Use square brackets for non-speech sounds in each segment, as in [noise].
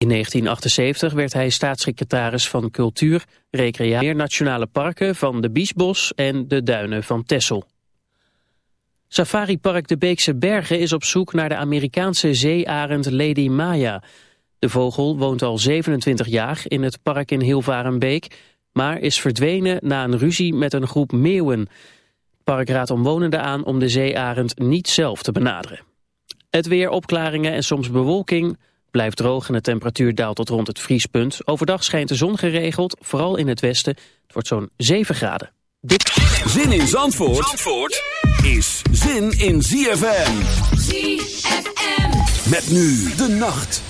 In 1978 werd hij staatssecretaris van Cultuur, Recreatie, Nationale Parken van de Biesbos en de Duinen van Texel. Safaripark de Beekse Bergen is op zoek naar de Amerikaanse zeearend Lady Maya. De vogel woont al 27 jaar in het park in Hilvarenbeek, maar is verdwenen na een ruzie met een groep meeuwen. Het park raadt omwonenden aan om de zeearend niet zelf te benaderen. Het weer, opklaringen en soms bewolking, blijft droog en de temperatuur daalt tot rond het vriespunt. Overdag schijnt de zon geregeld, vooral in het westen. Het wordt zo'n 7 graden. Dit... Zin in Zandvoort, Zandvoort is zin in ZFM. ZFM. Met nu de nacht.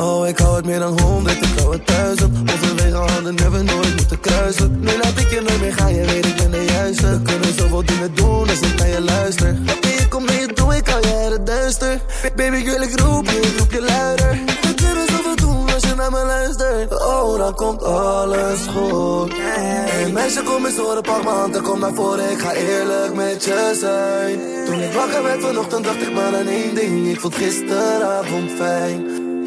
Oh, ik hou het meer dan honderd, ik hou het duizend. Overwege handen hebben nooit moeten kruisen. Nu laat ik je nooit meer gaan, je weet ik ben de juiste. We kunnen zoveel dingen doen als ik naar je luister. Oké, ik kom mee, doe ik al het duister. Baby, ik wil roep je, roep je luider. We kunnen zoveel doen als je naar me luistert. Oh, dan komt alles goed. Hey meisje, kom eens horen, pak m'n hand en kom naar voren. Ik ga eerlijk met je zijn. Toen ik wakker werd vanochtend, dacht ik maar aan één ding. Ik vond gisteravond fijn.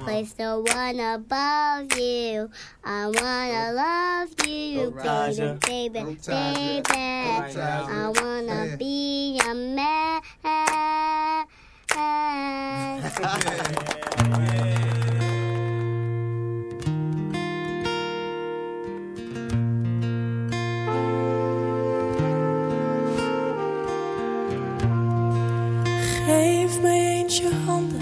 Place the one above you. I wanna love you, baby, baby, baby. I wanna be a man. Geef me eens je handen.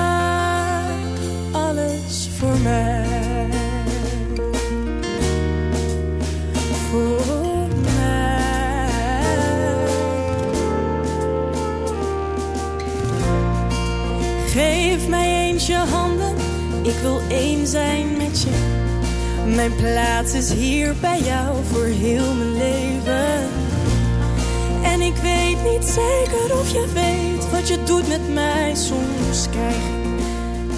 Mijn plaats is hier bij jou voor heel mijn leven. En ik weet niet zeker of je weet wat je doet met mij. Soms krijg ik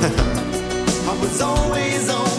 [laughs] I was always on.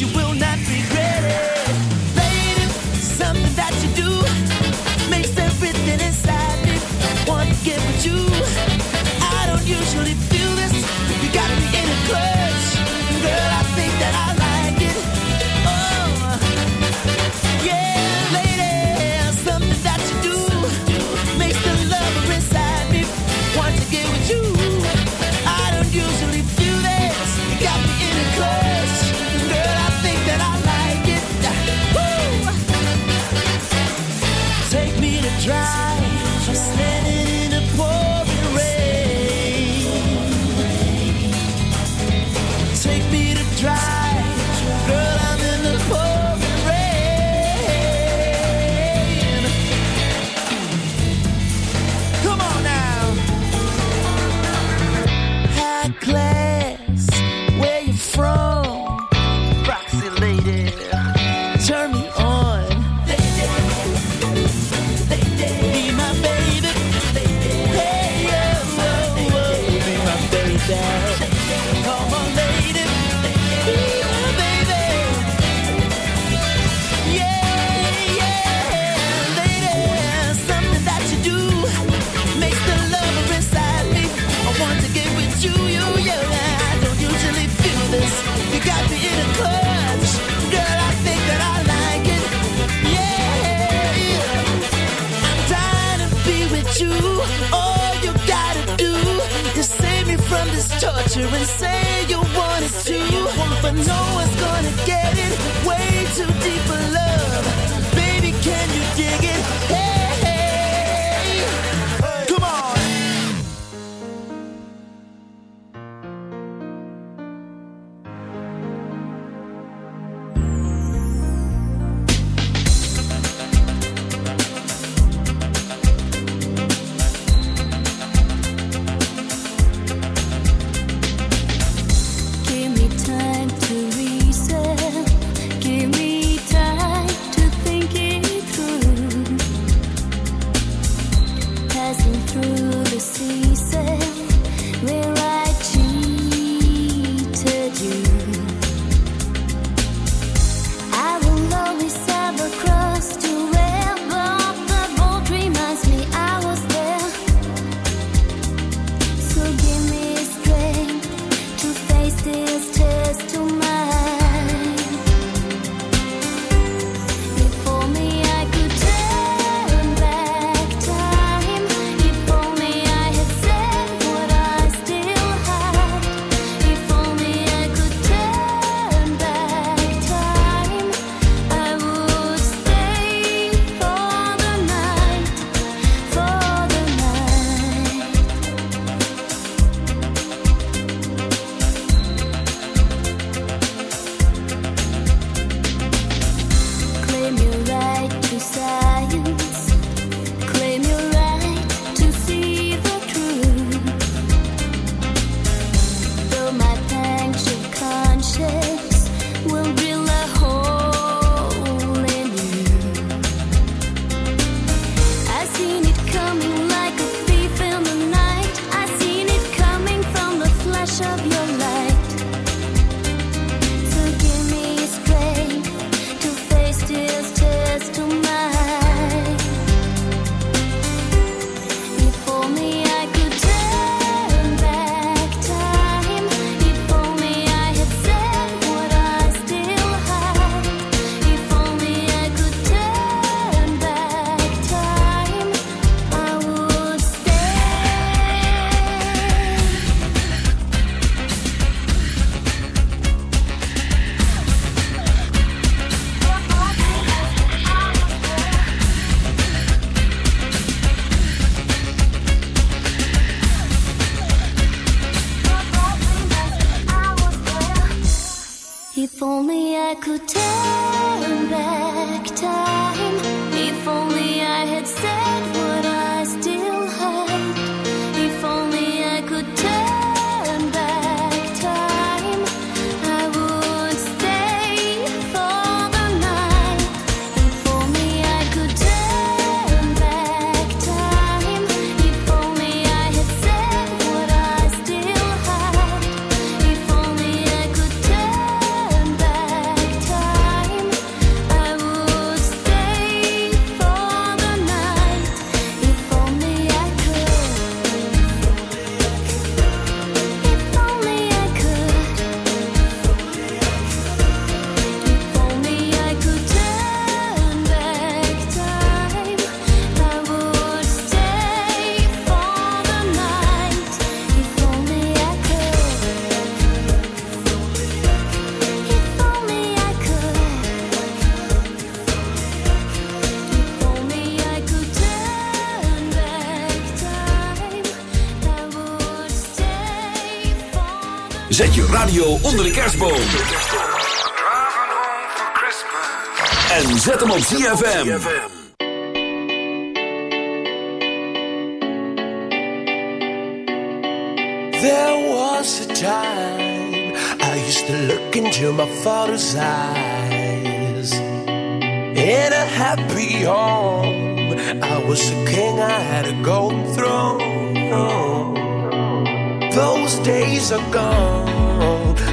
You will not say radio onder de kerstboom. En zet hem op ZFM. There was a time I used to look into my father's eyes. In a happy home, I was a king, I had a golden throne. Those days are gone,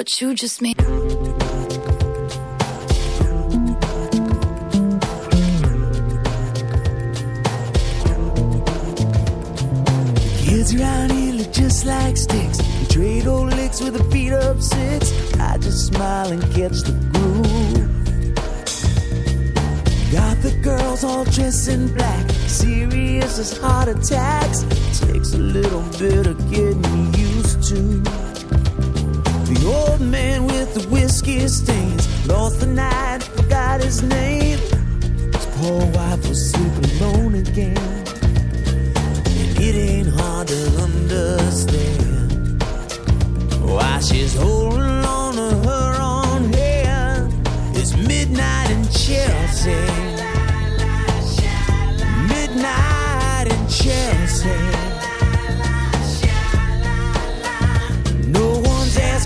What you just made. Kids around here look just like sticks. We trade old licks with a beat up six. I just smile and catch the groove. Got the girls all dressed in black, serious as heart attacks. Takes a little bit of getting used to. The old man with the whiskey stains lost the night, forgot his name. His poor wife was sleeping alone again. And it ain't hard to understand why she's holding on to her own hand. It's midnight in Chelsea. Midnight in Chelsea.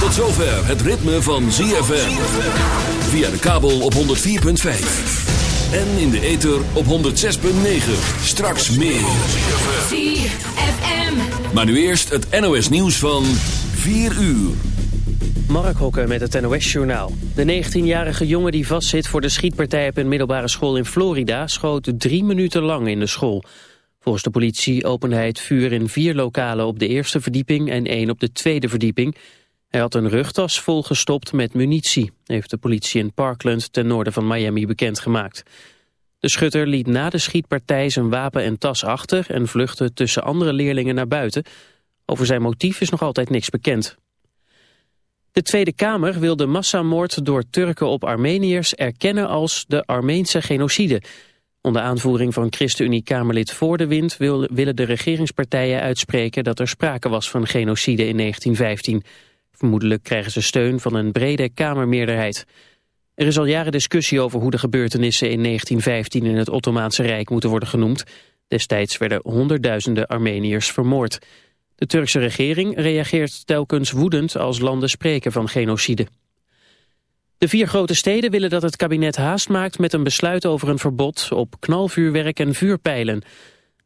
Tot zover het ritme van ZFM. Via de kabel op 104.5. En in de ether op 106.9. Straks meer. ZFM. Maar nu eerst het NOS nieuws van 4 uur. Mark Hokker met het NOS-journaal. De 19-jarige jongen die vastzit voor de schietpartij op een middelbare school in Florida... schoot drie minuten lang in de school. Volgens de politie opende hij het vuur in vier lokalen op de eerste verdieping... en één op de tweede verdieping. Hij had een rugtas volgestopt met munitie... heeft de politie in Parkland ten noorden van Miami bekendgemaakt. De schutter liet na de schietpartij zijn wapen en tas achter... en vluchtte tussen andere leerlingen naar buiten. Over zijn motief is nog altijd niks bekend. De Tweede Kamer wil de massamoord door Turken op Armeniërs erkennen als de Armeense genocide. Onder aanvoering van ChristenUnie-Kamerlid Voor de Wind wil, willen de regeringspartijen uitspreken dat er sprake was van genocide in 1915. Vermoedelijk krijgen ze steun van een brede Kamermeerderheid. Er is al jaren discussie over hoe de gebeurtenissen in 1915 in het Ottomaanse Rijk moeten worden genoemd. Destijds werden honderdduizenden Armeniërs vermoord. De Turkse regering reageert telkens woedend als landen spreken van genocide. De vier grote steden willen dat het kabinet haast maakt met een besluit over een verbod op knalvuurwerk en vuurpijlen.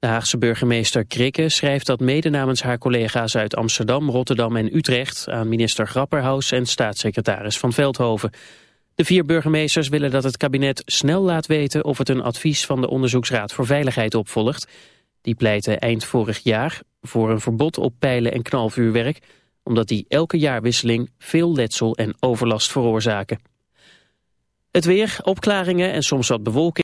De Haagse burgemeester Krikke schrijft dat mede namens haar collega's uit Amsterdam, Rotterdam en Utrecht aan minister Grapperhaus en staatssecretaris Van Veldhoven. De vier burgemeesters willen dat het kabinet snel laat weten of het een advies van de Onderzoeksraad voor Veiligheid opvolgt. Die pleitte eind vorig jaar voor een verbod op pijlen en knalvuurwerk, omdat die elke jaarwisseling veel letsel en overlast veroorzaken. Het weer, opklaringen en soms wat bewolking.